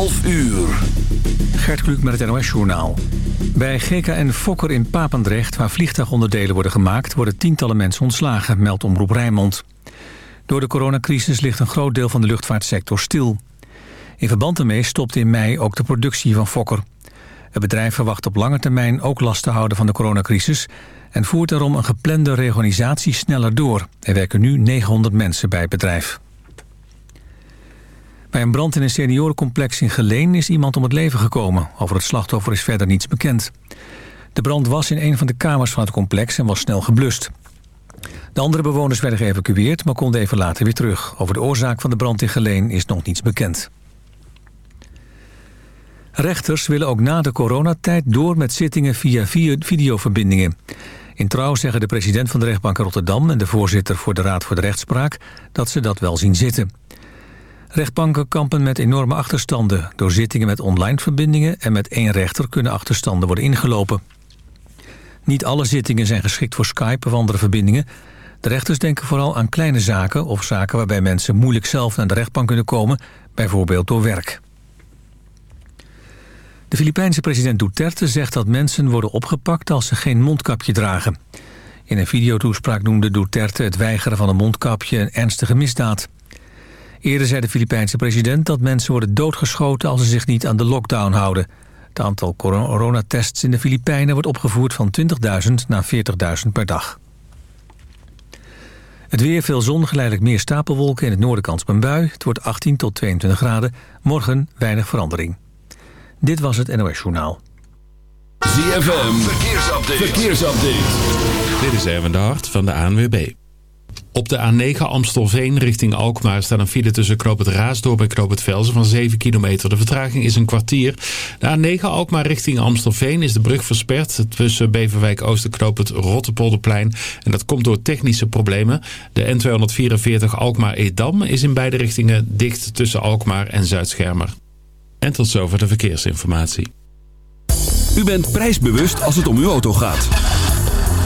12 uur. Gert Kluk met het NOS-journaal. Bij GKN Fokker in Papendrecht, waar vliegtuigonderdelen worden gemaakt... worden tientallen mensen ontslagen, meldt Omroep Rijnmond. Door de coronacrisis ligt een groot deel van de luchtvaartsector stil. In verband ermee stopt in mei ook de productie van Fokker. Het bedrijf verwacht op lange termijn ook last te houden van de coronacrisis... en voert daarom een geplande reorganisatie sneller door. Er werken nu 900 mensen bij het bedrijf. Bij een brand in een seniorencomplex in Geleen is iemand om het leven gekomen. Over het slachtoffer is verder niets bekend. De brand was in een van de kamers van het complex en was snel geblust. De andere bewoners werden geëvacueerd, maar konden even later weer terug. Over de oorzaak van de brand in Geleen is nog niets bekend. Rechters willen ook na de coronatijd door met zittingen via videoverbindingen. In trouw zeggen de president van de rechtbank Rotterdam... en de voorzitter voor de Raad voor de Rechtspraak... dat ze dat wel zien zitten. Rechtbanken kampen met enorme achterstanden. Door zittingen met online verbindingen en met één rechter kunnen achterstanden worden ingelopen. Niet alle zittingen zijn geschikt voor Skype of andere verbindingen. De rechters denken vooral aan kleine zaken of zaken waarbij mensen moeilijk zelf naar de rechtbank kunnen komen, bijvoorbeeld door werk. De Filipijnse president Duterte zegt dat mensen worden opgepakt als ze geen mondkapje dragen. In een videotoespraak noemde Duterte het weigeren van een mondkapje een ernstige misdaad. Eerder zei de Filipijnse president dat mensen worden doodgeschoten als ze zich niet aan de lockdown houden. Het aantal coronatests in de Filipijnen wordt opgevoerd van 20.000 naar 40.000 per dag. Het weer, veel zon, geleidelijk meer stapelwolken. In het noorden kans op een bui. Het wordt 18 tot 22 graden. Morgen weinig verandering. Dit was het NOS Journaal. ZFM, verkeersupdate. verkeersupdate. Dit is Erwin de Hart van de ANWB. Op de A9 Amstelveen richting Alkmaar staat een file tussen Knoop het Raasdorp en Knoop het Velzen van 7 kilometer. De vertraging is een kwartier. De A9 Alkmaar richting Amstelveen is de brug versperd tussen Beverwijk Oost en het Rottepolderplein. En dat komt door technische problemen. De N244 Alkmaar-Edam is in beide richtingen dicht tussen Alkmaar en Zuidschermer. En tot zover de verkeersinformatie. U bent prijsbewust als het om uw auto gaat.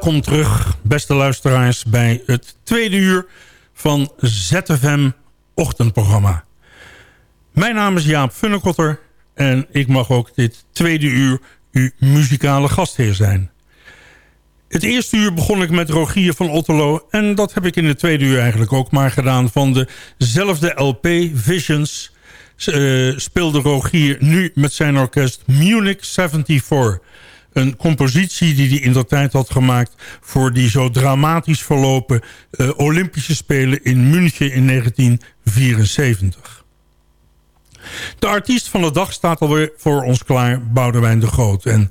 Welkom terug, beste luisteraars, bij het tweede uur van ZFM Ochtendprogramma. Mijn naam is Jaap Funnekotter en ik mag ook dit tweede uur uw muzikale gastheer zijn. Het eerste uur begon ik met Rogier van Otterlo... en dat heb ik in het tweede uur eigenlijk ook maar gedaan... van dezelfde LP, Visions... Uh, speelde Rogier nu met zijn orkest Munich 74... Een compositie die hij in de tijd had gemaakt... voor die zo dramatisch verlopen uh, Olympische Spelen in München in 1974. De artiest van de dag staat alweer voor ons klaar, Boudewijn de Groot. En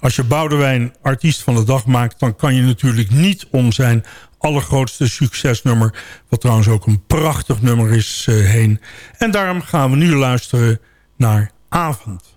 als je Boudewijn artiest van de dag maakt... dan kan je natuurlijk niet om zijn allergrootste succesnummer... wat trouwens ook een prachtig nummer is, uh, heen. En daarom gaan we nu luisteren naar Avond.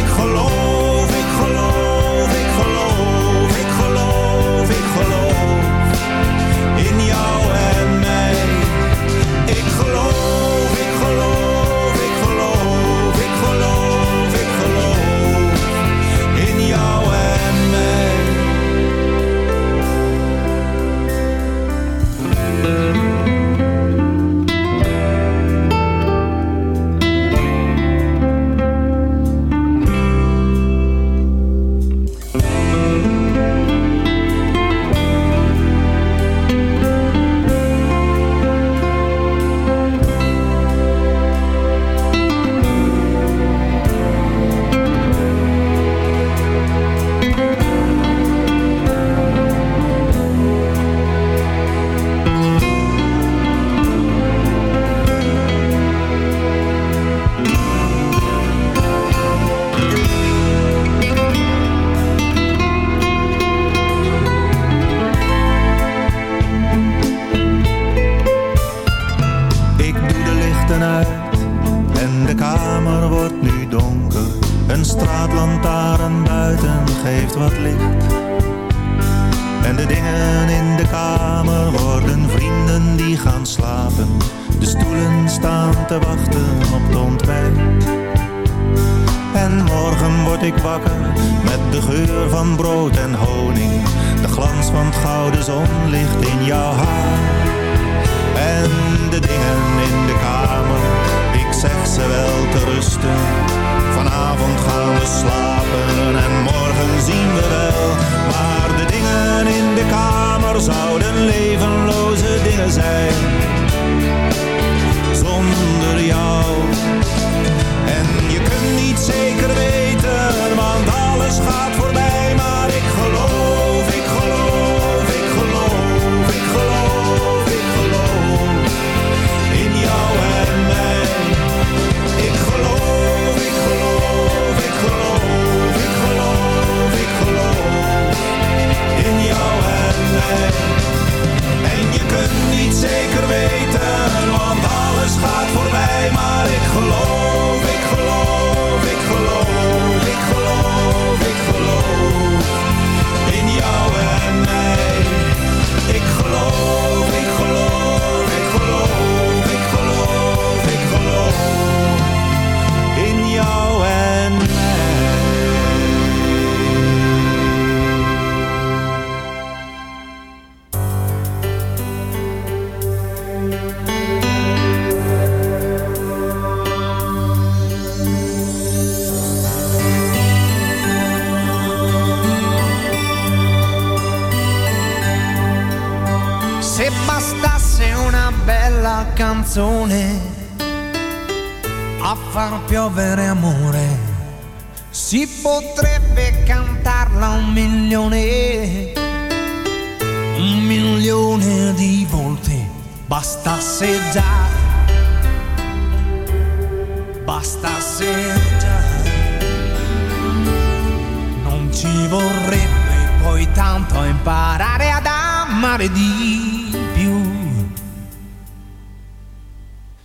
ci vorrebbe poi tanto imparare ad amare di più.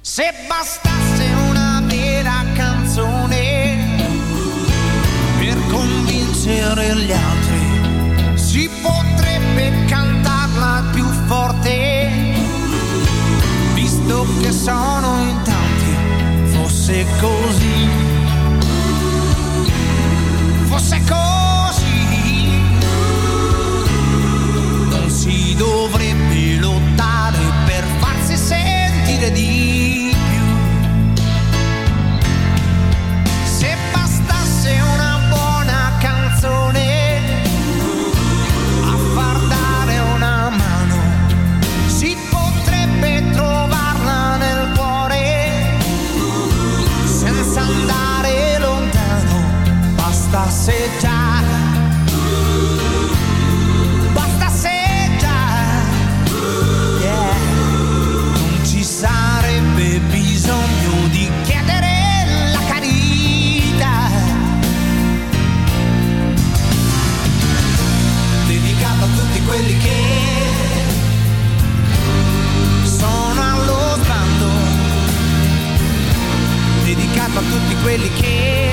Se bastasse una vera canzone per convincere gli altri, si potrebbe cantarla più forte, visto che sono in tanti, fosse così. Fosse così. dovrebbe lottare per farsi sentire di really care.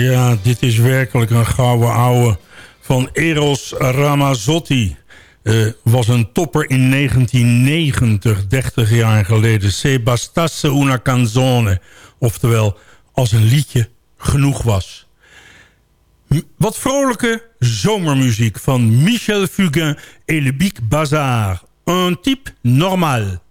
Ja, dit is werkelijk een gouden ouwe van Eros Ramazzotti. Eh, was een topper in 1990, 30 jaar geleden. Se bastasse una canzone. Oftewel, als een liedje genoeg was. Wat vrolijke zomermuziek van Michel Fugain et le Bazaar. Un type normal.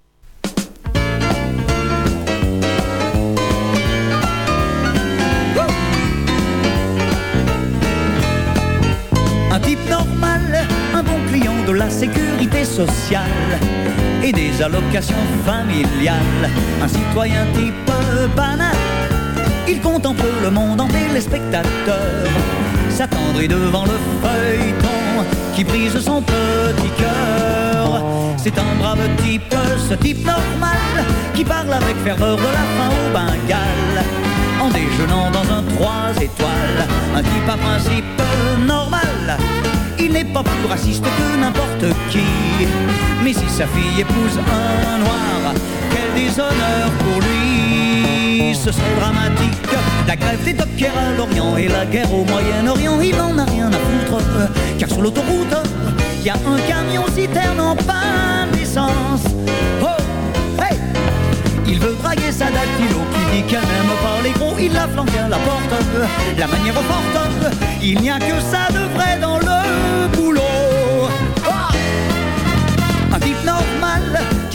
Et des allocations familiales. Un citoyen type banal. Il contemple le monde en téléspectateur, s'attendrit devant le feuilleton qui brise son petit cœur. C'est un brave type, ce type normal, qui parle avec ferveur de la fin au Bengale en déjeunant dans un trois étoiles. Un type à principe normal. Il n'est pas plus raciste que n'importe qui. Mais si sa fille épouse un noir, quel déshonneur pour lui. Ce serait dramatique. La grève des dockers à l'Orient et la guerre au Moyen-Orient, il n'en a rien à foutre. Car sur l'autoroute, il y a un camion citerne en panne d'essence. Oh, hey! Il veut draguer sa dactylo qui dit qu'elle n'aime pas les gros. Il la flanque à la porte, la manière forte. Il n'y a que ça de vrai dans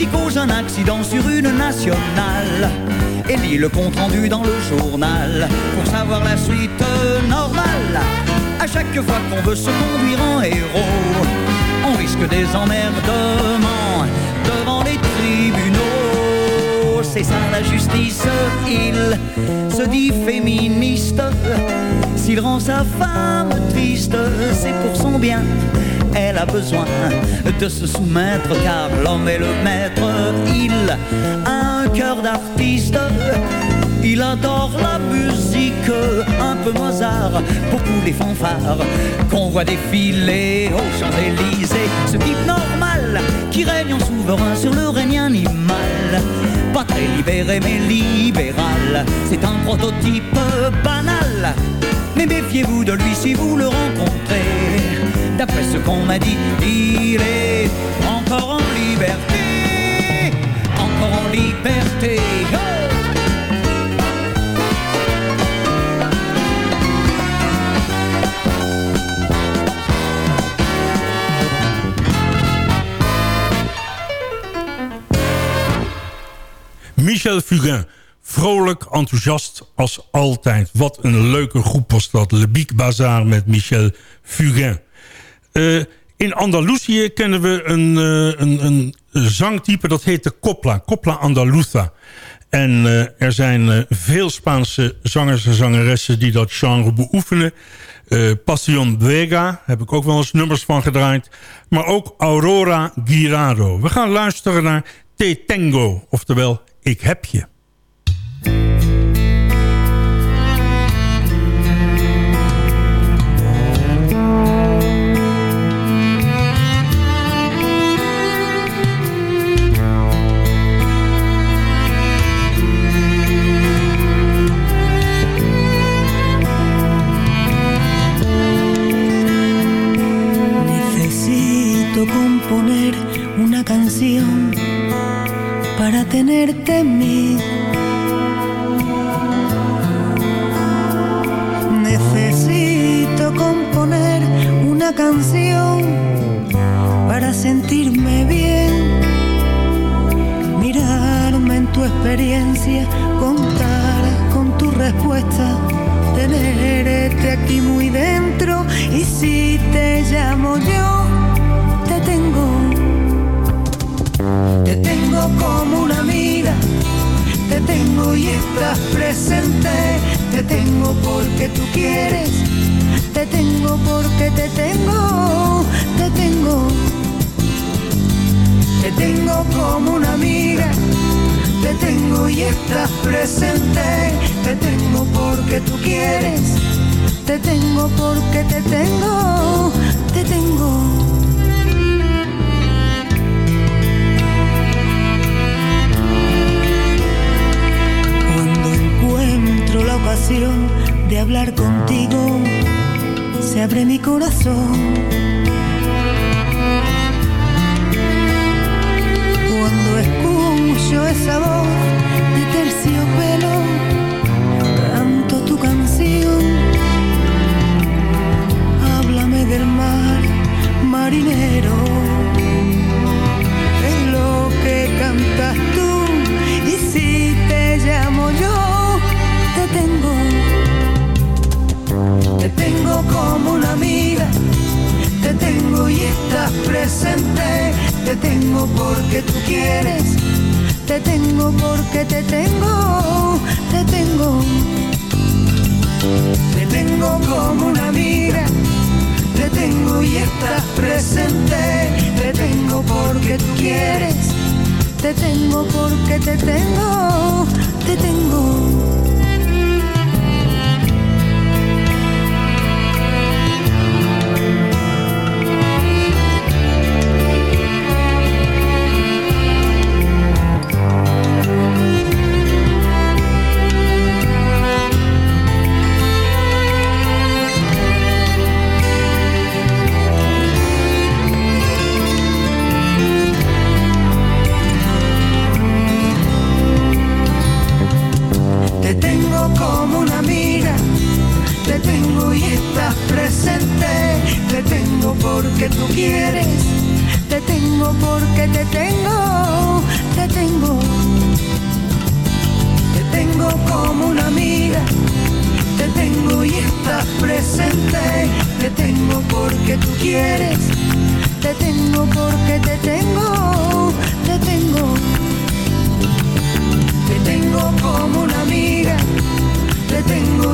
qui cause un accident sur une nationale et lit le compte rendu dans le journal pour savoir la suite normale. À chaque fois qu'on veut se conduire en héros, on risque des emmerdements devant les tribunaux. C'est ça la justice, il se dit féministe. S'il rend sa femme triste, c'est pour son bien. Elle a besoin de se soumettre car l'homme est le maître. Il a un cœur d'artiste. Il adore la musique, un peu Mozart, beaucoup les fanfares qu'on voit défiler aux Champs-Élysées. Ce type normal qui règne en souverain sur le règne animal. Pas très libéré mais libéral, c'est un prototype banal. Mais méfiez-vous de lui si vous le rencontrez. D'après ce qu'on m'a dit, il est encore en liberté, encore en liberté. Oh Michel Fugain. Vrolijk, enthousiast als altijd. Wat een leuke groep was dat. Le Bic Bazaar met Michel Fugain. Eh, in Andalusië kennen we een, eh, een, een zangtype dat heet de copla. Copla Andaluza. En eh, er zijn veel Spaanse zangers en zangeressen die dat genre beoefenen. Eh Passion Vega heb ik ook wel eens nummers van gedraaid. Maar ook Aurora Girado. We gaan luisteren naar Te Tengo, oftewel Ik heb je. mi corazón. Cuando escucho esa voz de terciopelo, canto tu canción. Háblame del mar, marinero, Es lo que cantas tú. Y si te llamo yo, te tengo te tengo como una amiga, te tengo y estás presente. Te tengo porque tú quieres, te tengo porque te tengo, te tengo. Te tengo como una amiga, te tengo y estás presente. Te tengo porque tú quieres, te tengo porque te tengo, te tengo.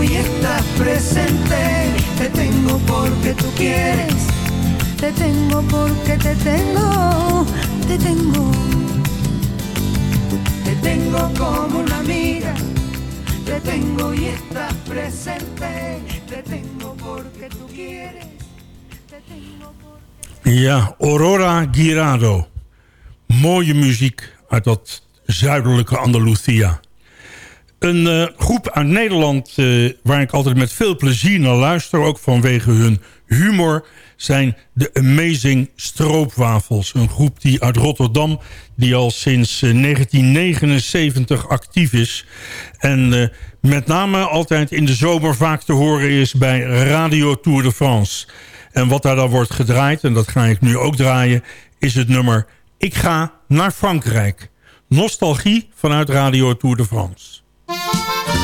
Y estás presente. Te tengo porque tú quieres, te tengo porque te tengo, te tengo. Te tengo como una amiga, te tengo y estás presente. Te tengo porque tú quieres, te tengo porque... Ja, Aurora Girado. Mooie muziek uit dat zuidelijke Andalusia. Een eh, groep uit Nederland eh, waar ik altijd met veel plezier naar luister... ook vanwege hun humor, zijn de Amazing Stroopwafels. Een groep die uit Rotterdam, die al sinds eh, 1979 actief is. En eh, met name altijd in de zomer vaak te horen is bij Radio Tour de France. En wat daar dan wordt gedraaid, en dat ga ik nu ook draaien... is het nummer Ik ga naar Frankrijk. Nostalgie vanuit Radio Tour de France.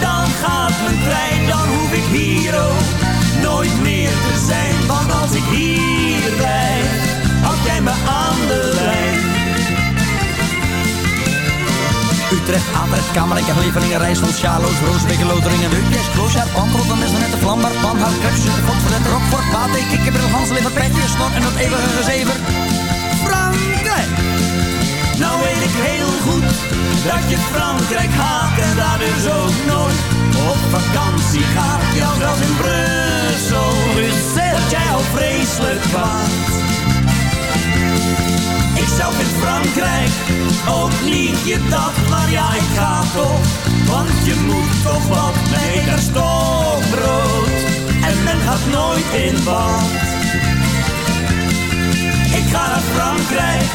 dan gaat mijn trein. Dan hoef ik hier ook nooit meer te zijn. Want als ik hier blijf, houd jij me aan de lijn. Utrecht, Atrecht, Kamerlijke, Glevelingen, Rijssel, Sjaloos, Roosbeek, Loteringen, Heutjes, Kloosjaar, Pantrotten, Messenet, Vlambaar, Panhard, Krups, Godverlet, Rockfort, Bate, Kikkerbril, Hanslever, Petje, Snor en dat eeuwige gezever. Dat je Frankrijk haat en daar dus ook nooit op vakantie gaat. Ja, zelfs in Brussel, dat jij al vreselijk waard. Ik zelf in Frankrijk, ook niet je dat, maar ja, ik ga toch. Want je moet toch wat, nee, daar is toch brood. En men gaat nooit in bad. Ik ga naar Frankrijk,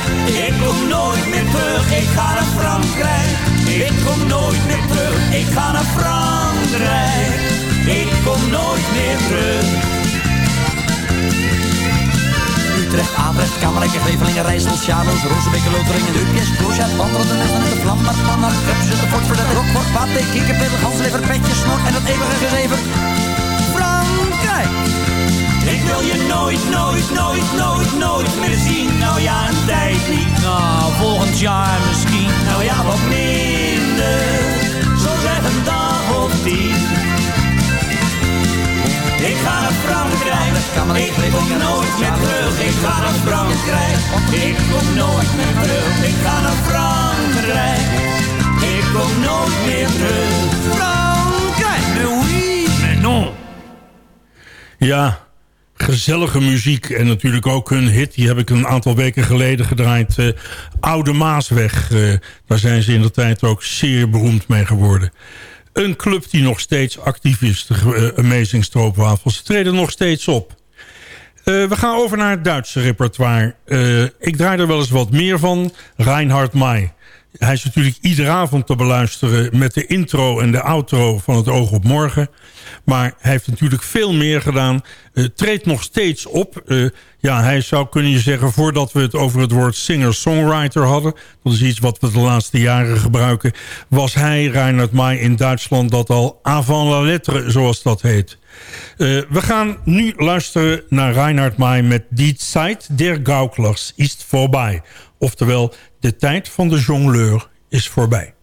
ik kom nooit meer terug. Ik ga naar Frankrijk, ik kom nooit meer terug. Ik ga naar Frankrijk, ik kom nooit meer terug. Utrecht, Atrecht, Kamerlijke, Glevelingen, Rijssel, Sjaloos, Roosbeek, Loteringen, Heutjes, Kloosjaar, Pantrotten, Messenet, Vlambaar, Panhard, Krups, Fort, Verlet, Rockfort, Bate, Kikkerbril, Hanslever, Petje, Snor en dat eeuwige gezever. Frankrijk! Ik wil je nooit, nooit, nooit, nooit, nooit meer zien. Nou ja, een tijd niet. Nou, volgend jaar misschien. Nou ja, wat minder. Zo zeg een dag of tien. Ik ga naar Frankrijk. Ik kom nooit meer terug. Ik ga naar Frankrijk. Ik kom nooit meer terug. Ik ga naar Frankrijk. Ik kom nooit meer terug. Frankrijk! Mais oui! Mais non! Ja, gezellige muziek. En natuurlijk ook hun hit, die heb ik een aantal weken geleden gedraaid. eh, Oude Maasweg. Eh, daar zijn ze in de tijd ook zeer beroemd mee geworden. Een club die nog steeds actief is, de eh, Amazing Stroopwafels. Ze treden nog steeds op. We gaan over naar het Duitse repertoire. Ik draai er wel eens wat meer van. Reinhard May. Hij is natuurlijk iedere avond te beluisteren met de intro en de outro van het Oog op Morgen. Maar hij heeft natuurlijk veel meer gedaan. Eh, treedt nog steeds op. Eh, ja, hij zou kunnen zeggen, voordat we het over het woord singer-songwriter hadden... dat is iets wat we de laatste jaren gebruiken... was hij, Reinhard May, in Duitsland dat al avant la lettre, zoals dat heet. Eh, we gaan nu luisteren naar Reinhard May met Die Zeit der Gauklers ist vorbei. Oftewel, de tijd van de jongleur is voorbij.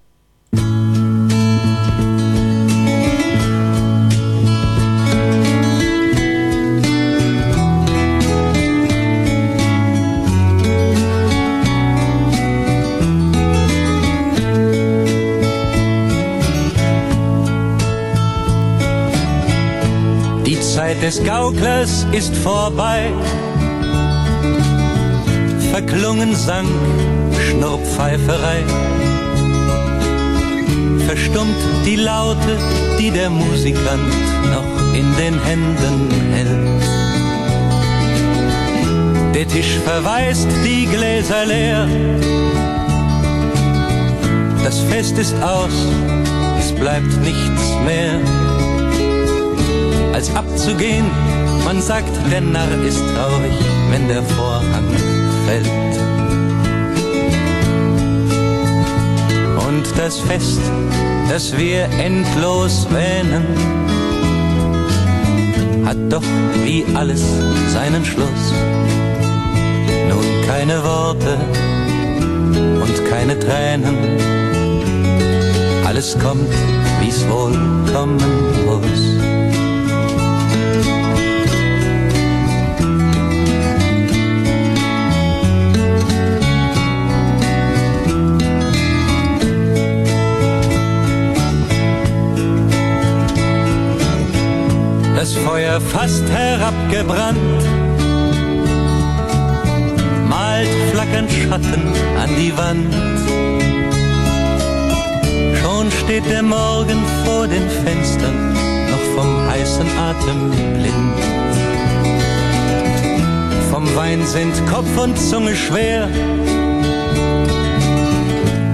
Die Zeit des Gauklers ist vorbei. Verklungen sang Schnurrpfeiferei. Verstummt die Laute, die der Musikant noch in den Händen hält. Der Tisch verweist die Gläser leer. Das Fest ist aus, es bleibt nichts mehr als abzugehen. Man sagt, der Narr ist traurig, wenn der Vorhang fällt. Und das Fest, das wir endlos wähnen, hat doch wie alles seinen Schluss. Nun keine Worte und keine Tränen. Alles kommt, wie's wohl kommen muss. Feuer fast herabgebrannt, malt flackernd Schatten an die Wand. Schon steht der Morgen vor den Fenstern, noch vom heißen Atem blind. Vom Wein sind Kopf und Zunge schwer,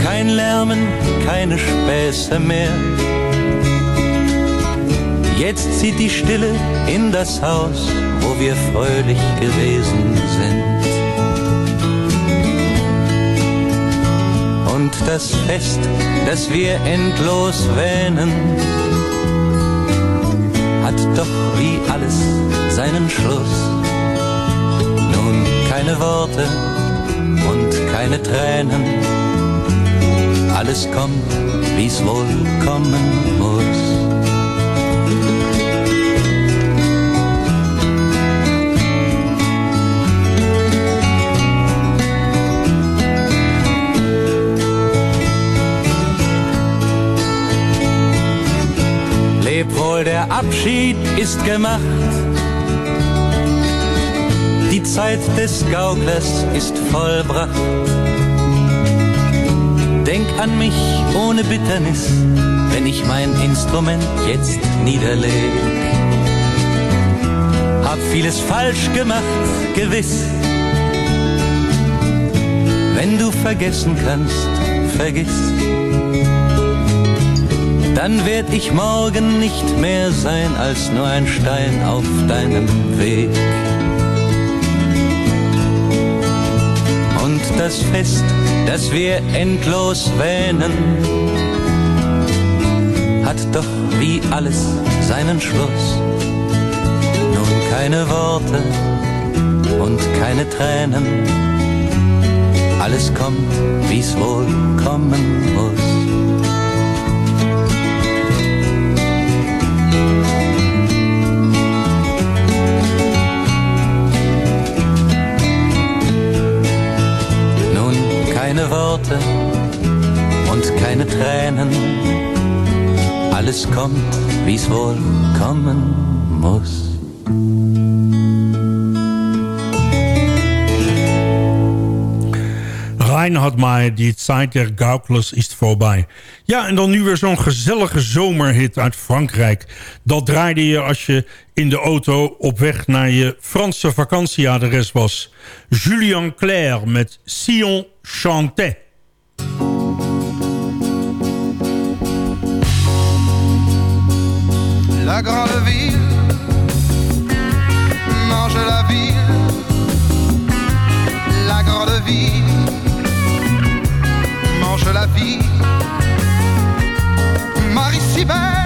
kein Lärmen, keine Späße mehr. Jetzt zieht die Stille in das Haus, wo wir fröhlich gewesen sind. Und das Fest, das wir endlos wähnen, hat doch wie alles seinen Schluss. Nun keine Worte und keine Tränen, alles kommt, wie's wohl kommen muss. Der Abschied ist gemacht. Die Zeit des Gauklers ist vollbracht. Denk an mich ohne Bitternis, wenn ich mein Instrument jetzt niederleg. Hab vieles falsch gemacht, gewiss. Wenn du vergessen kannst, vergiss dann werd ich morgen nicht mehr sein als nur ein Stein auf deinem Weg. Und das Fest, das wir endlos wähnen, hat doch wie alles seinen Schluss. Nun keine Worte und keine Tränen, alles kommt, wie's wohl kommen muss. keine Worte und keine Tränen. Alles kommt, wie's wohl kommen muss. Reinhard Maaier, die Zeit der Gauklers is voorbij. Ja, en dan nu weer zo'n gezellige zomerhit uit Frankrijk. Dat draaide je als je in de auto op weg naar je Franse vakantieadres was. Julien Claire met Sion chantait. La grande ville mange la ville. La grande ville mange la vie. Marie Sibert.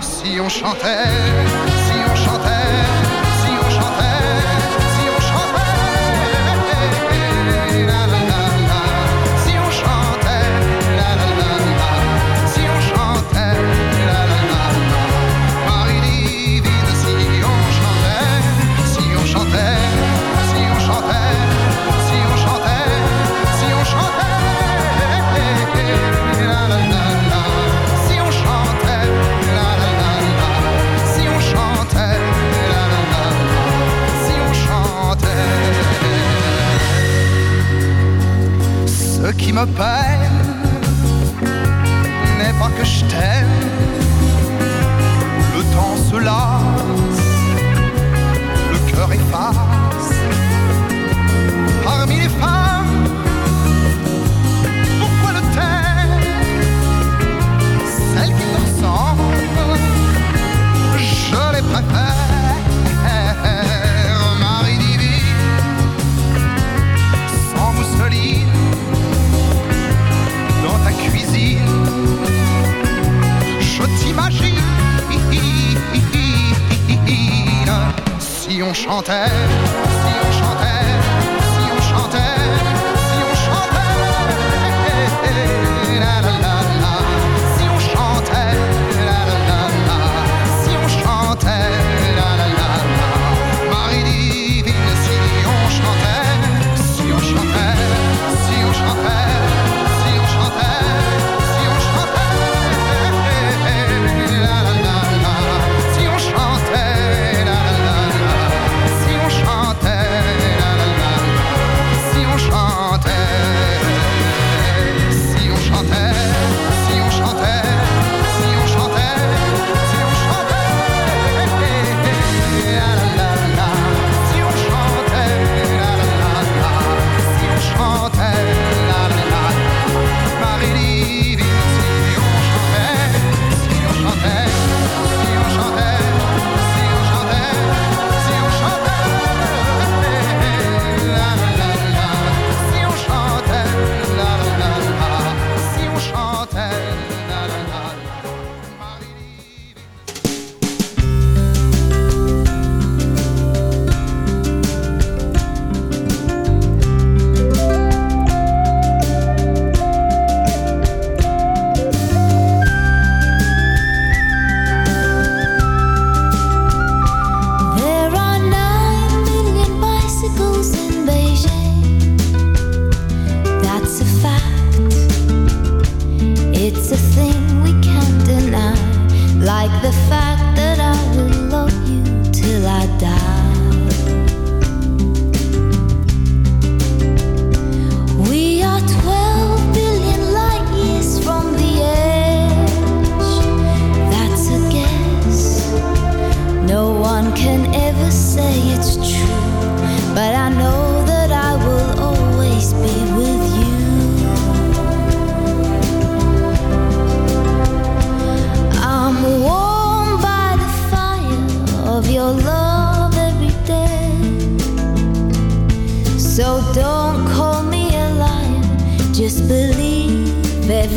Si on chantait, si on chantait. Die me paie chantait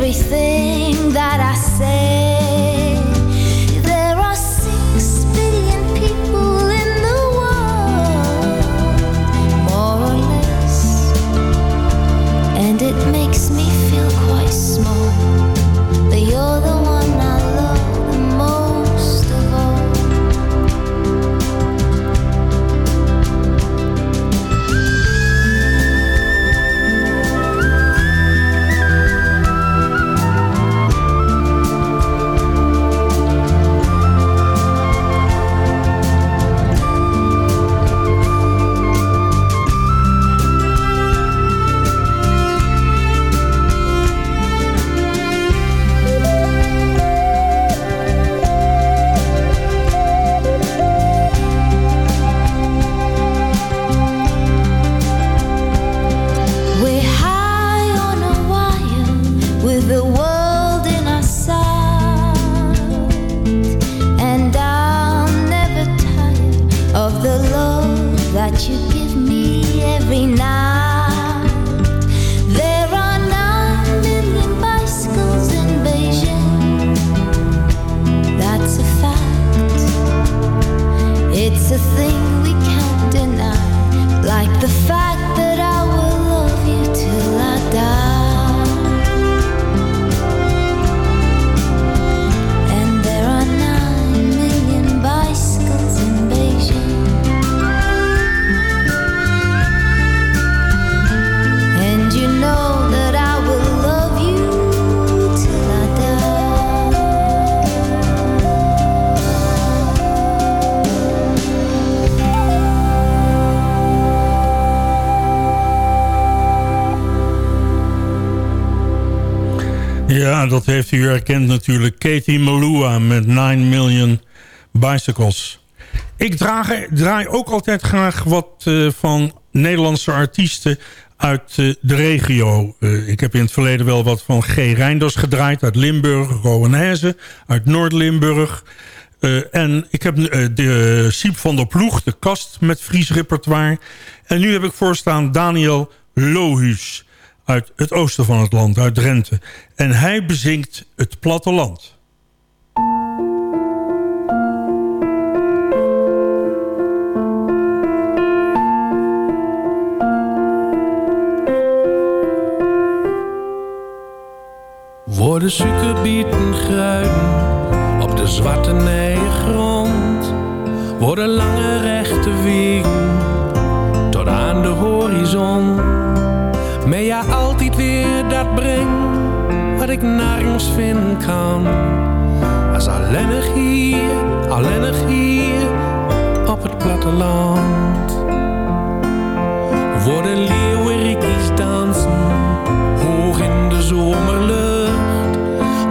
everything that I say. There are six billion people in the world, more or less, and it heeft u herkend natuurlijk. Katie Malua met 9 Million Bicycles. Ik draag, draai ook altijd graag wat eh, van Nederlandse artiesten uit eh, de regio. Eh, ik heb in het verleden wel wat van G. Reinders gedraaid uit Limburg. Rowanese uit Noord-Limburg. En ik heb de Siep van der Ploeg, de kast met Fries repertoire. En nu heb ik voorstaan Daniel Lohuus uit het oosten van het land, uit Drenthe. En hij bezingt het platteland. Worden suikerbieten gruiden op de zwarte grond. Worden lange rechte wegen tot aan de horizon. Wat ik nergens vinden kan. Als alleenig hier, alleenig hier op het platteland. Worden leeuwerikjes dansen, hoog in de zomerlucht.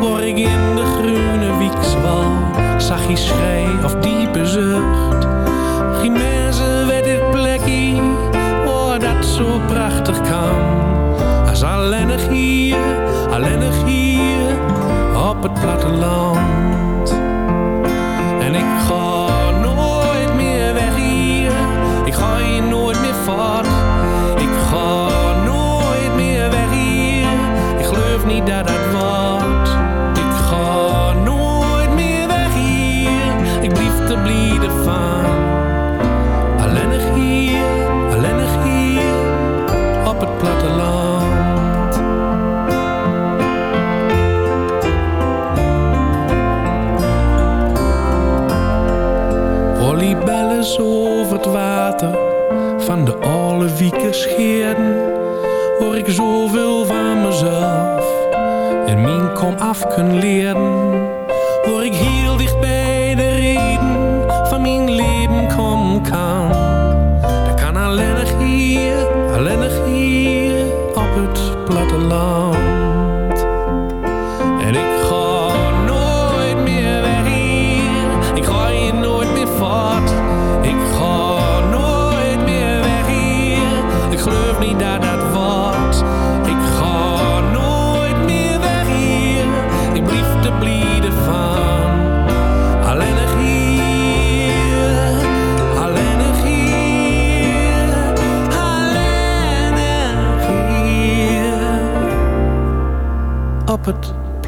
Word ik in de groene wiekswal, zag je schrei of diepe zucht. Geen mensen weet dit plekje, waar dat zo prachtig kan. Als alleenig hier, En ik ga nooit meer weg hier, ik ga hier nooit meer voort. Van de oude wieken scheerden, hoor ik zoveel van mezelf en mijn kom af kunnen leren. Hoor ik heel dicht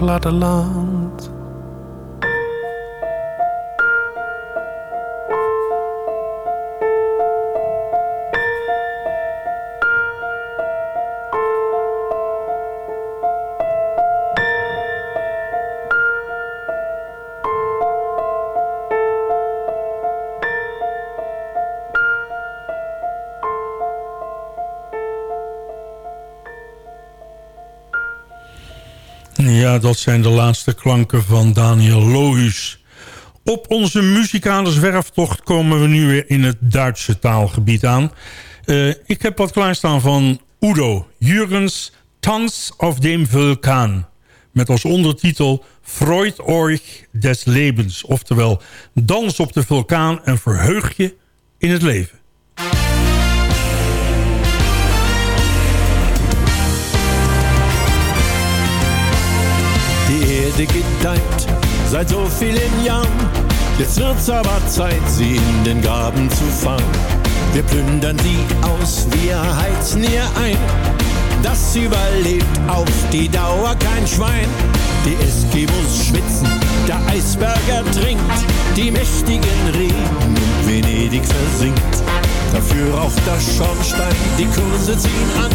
het platteland. Dat zijn de laatste klanken van Daniel Lohuus. Op onze muzikale zwerftocht komen we nu weer in het Duitse taalgebied aan. Eh, ik heb wat klaarstaan van Udo Jürgens Tanz auf dem Vulkan. Met als ondertitel Freud euch des Lebens. Oftewel, dans op de vulkaan en verheug je in het leven. Gedeiht seit so vielen Jahren. Jetzt wird's aber Zeit, sie in den Graben zu fahren. Wir plündern sie aus, wir heizen ihr ein. Das überlebt auf die Dauer kein Schwein. Die Eskimos schwitzen, der Eisberger trinkt. Die mächtigen reden und Venedig versinkt. Dafür raucht das Schornstein, die Kurse ziehen an.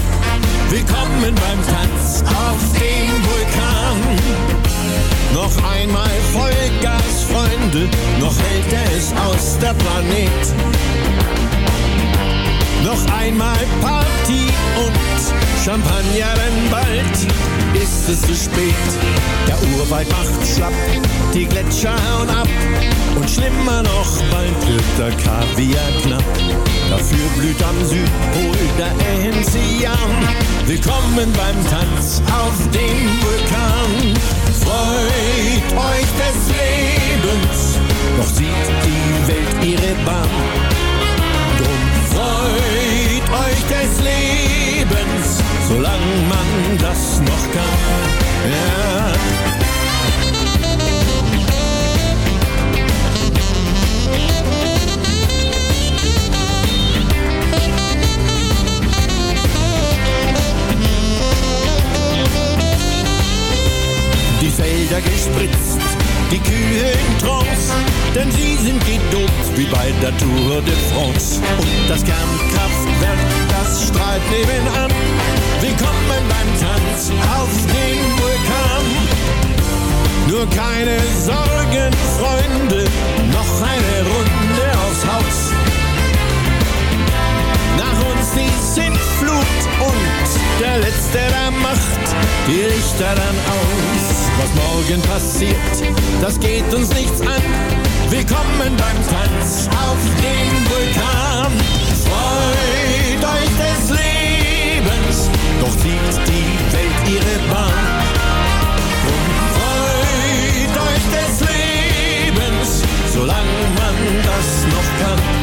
Willkommen beim Tanz auf dem Vulkan. Noch einmal Vollgas, Freunde, noch hält es aus der Planet. Noch einmal Party und Champagner, denn bald ist es zu spät. Der Urwald macht schlapp, die Gletscher hauen ab und schlimmer noch, bald wird der Kaviar knapp. Dafür blüht am Südpol der Enzian. Willkommen beim Tanz auf dem Vulkan. Freut euch des Lebens, doch sieht die Welt ihre Bahn. Drum freut euch des Lebens, solange man das noch kann. Ja. Felder gespritzt, die Kühe in Trance, denn sie sind gedopt wie bei der Tour de France. Und das Kernkraftwerk, das strahlt nebenan. Willkommen beim Tanz auf dem Vulkan. Nur keine Sorgen, Freunde, noch eine Runde aufs Haus. Nach uns die Sintflut und der Letzte, der macht die Richter dann aus. Was morgen passiert, das geht uns nichts an. Willkommen beim Tanz auf dem Vulkan. Freut euch des Lebens, doch zieht die Welt ihre Bahn. Und freut euch des Lebens, solange man das noch kann.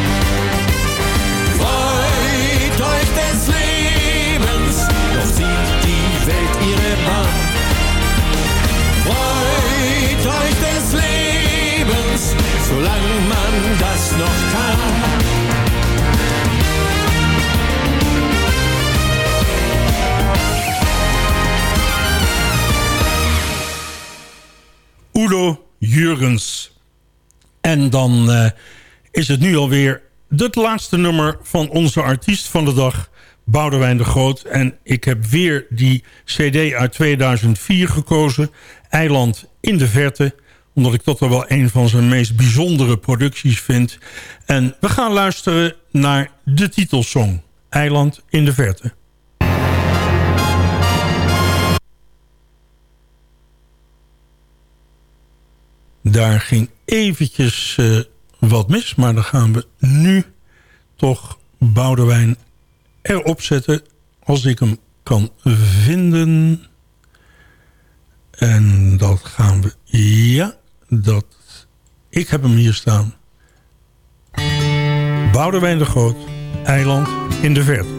Euch des Lebens, solange man das noch kann. Udo Jurgens. En dan eh, is het nu alweer het laatste nummer van onze artiest van de dag, Boudewijn de Groot. En ik heb weer die cd uit 2004 gekozen, Eiland in de Verte omdat ik dat er wel een van zijn meest bijzondere producties vind. En we gaan luisteren naar de titelsong, Eiland in de Verte. Daar ging eventjes eh, wat mis, maar dan gaan we nu toch Boudewijn erop zetten als ik hem kan vinden. En dat gaan we... Ja, dat... Ik heb hem hier staan. Boudewijn de Groot, Eiland in de Verte.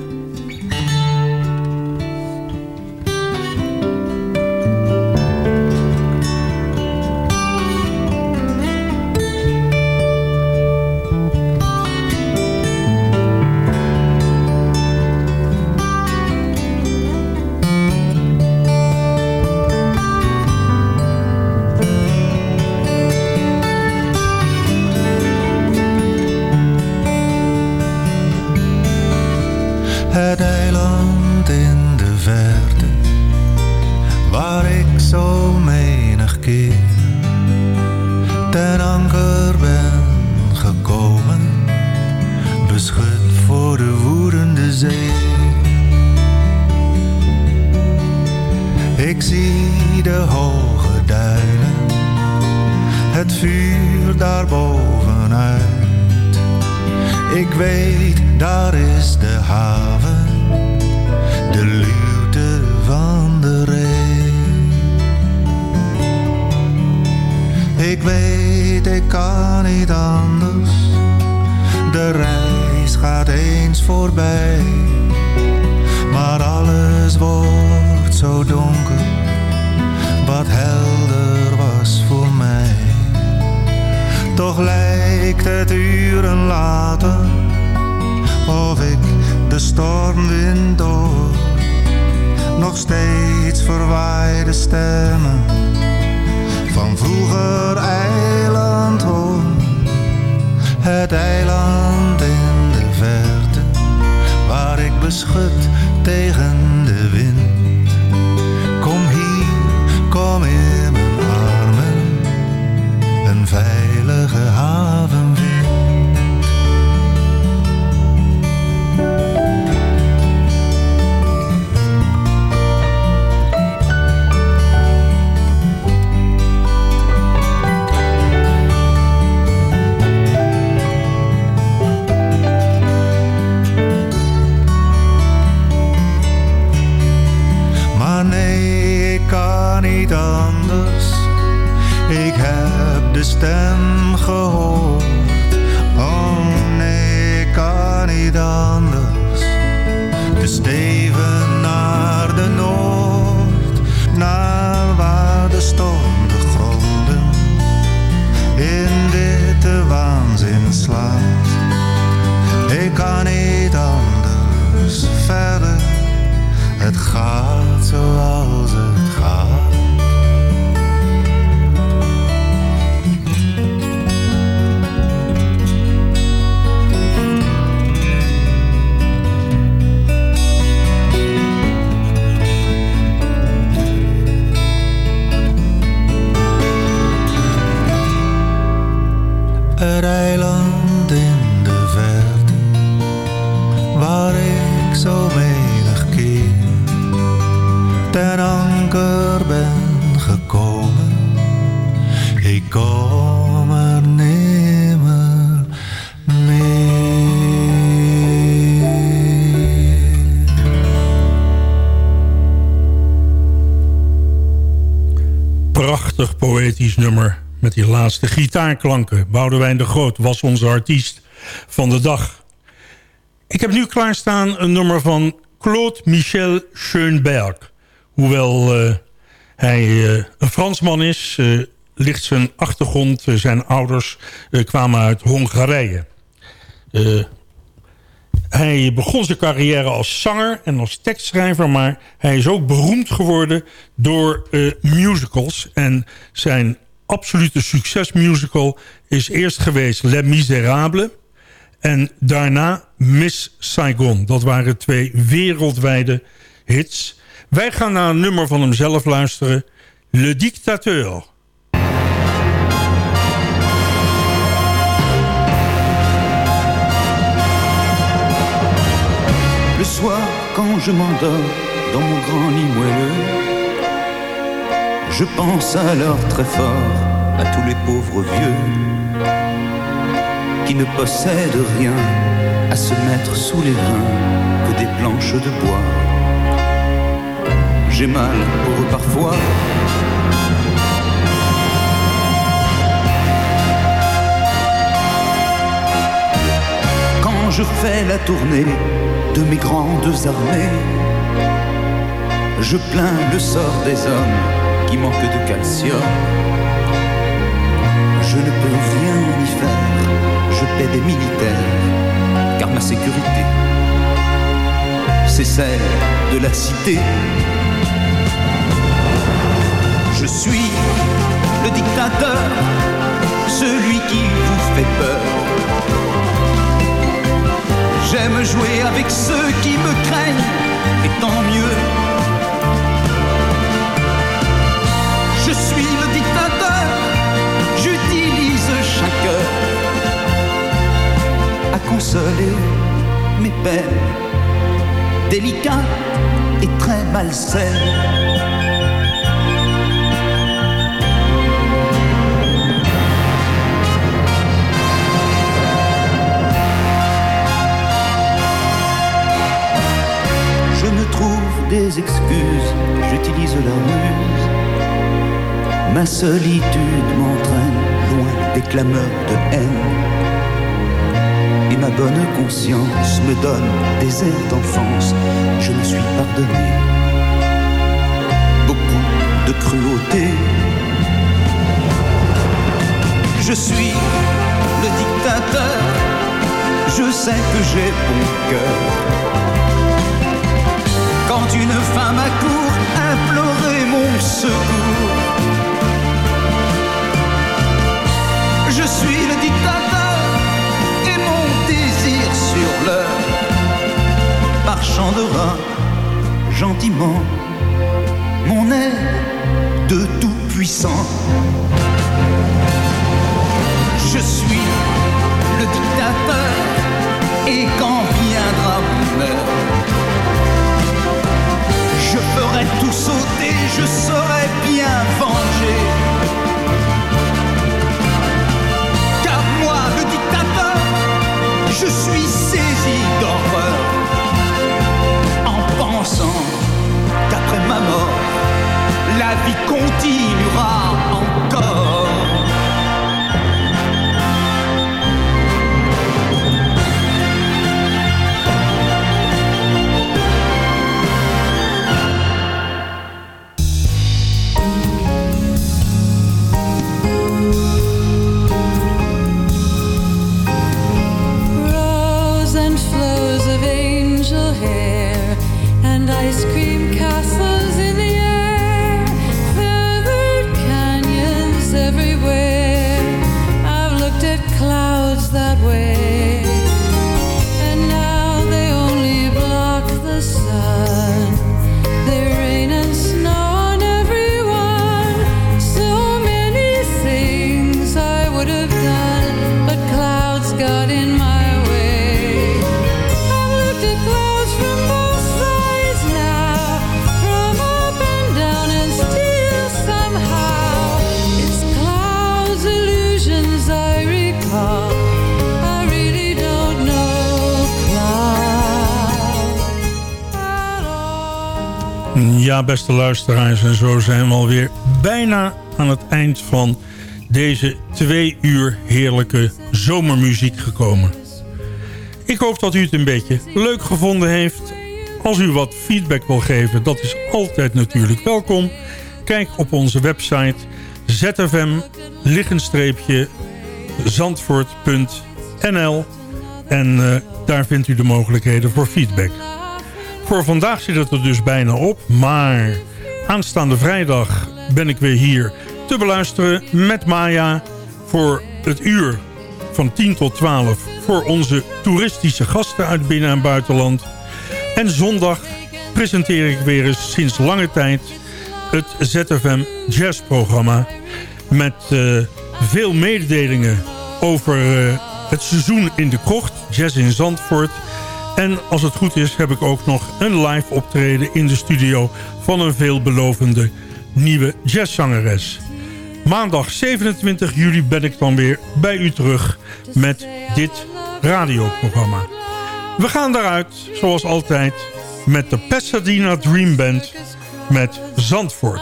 Van vroeger eiland hoor. Het eiland in de verte waar ik beschut tegen de wind. Kom hier, kom in de stem gehoord. Oh nee, ik kan niet anders. De steven naar de noord, naar waar de storm de gronden in witte waanzin slaat. Ik kan niet anders verder. Het gaat zoals het poëtisch nummer met die laatste gitaarklanken. Boudewijn de Groot was onze artiest van de dag. Ik heb nu klaarstaan een nummer van Claude Michel Schoenberg. Hoewel eh, hij eh, een Fransman is, eh, ligt zijn achtergrond... zijn ouders kwamen uit Hongarije. Hij begon zijn carrière als zanger en als tekstschrijver... maar hij is ook beroemd geworden door eh, musicals. En zijn absolute succesmusical is eerst geweest Les Miserables... en daarna Miss Saigon. Dat waren twee wereldwijde hits. Wij gaan naar een nummer van hemzelf luisteren. Le Dictateur. Soir, quand je m'endors dans mon grand lit moelleux, je pense alors très fort à tous les pauvres vieux qui ne possèdent rien à se mettre sous les reins que des planches de bois. J'ai mal pour eux parfois. Quand je fais la tournée de mes grandes armées, je plains le sort des hommes qui manquent de calcium. Je ne peux rien y faire, je paie des militaires, car ma sécurité, c'est celle de la cité. Je suis le dictateur, celui qui vous fait peur. J'aime jouer avec ceux qui me craignent, et tant mieux. Je suis le dictateur, j'utilise chaque heure à consoler mes peines, délicates et très malsaines. Excuses, j'utilise la ruse. Ma solitude m'entraîne loin des clameurs de haine. Et ma bonne conscience me donne des airs d'enfance. Je me suis pardonné beaucoup de cruauté. Je suis le dictateur, je sais que j'ai bon cœur. Quand une femme accourt implorer mon secours, je suis le dictateur et mon désir sur l'heure. Marchandera gentiment mon air de tout puissant. Je suis le dictateur et quand viendra mon heure, je ferai tout sauter, je saurai bien venger. Car moi, le dictateur, je suis saisi d'horreur en pensant qu'après ma mort, la vie continuera encore. Eind van deze twee uur heerlijke zomermuziek gekomen. Ik hoop dat u het een beetje leuk gevonden heeft. Als u wat feedback wil geven, dat is altijd natuurlijk welkom. Kijk op onze website zfm-zandvoort.nl en eh, daar vindt u de mogelijkheden voor feedback. Voor vandaag zit het er dus bijna op, maar aanstaande vrijdag ben ik weer hier te beluisteren met Maya voor het uur van 10 tot 12 voor onze toeristische gasten uit binnen- en buitenland. En zondag presenteer ik weer eens sinds lange tijd het ZFM Jazz programma met eh, veel mededelingen over eh, het seizoen in de krocht, Jazz in Zandvoort. En als het goed is heb ik ook nog een live optreden in de studio van een veelbelovende nieuwe jazzzangeres. Maandag 27 juli ben ik dan weer bij u terug met dit radioprogramma. We gaan daaruit, zoals altijd, met de Pasadena Dream Band met Zandvoort.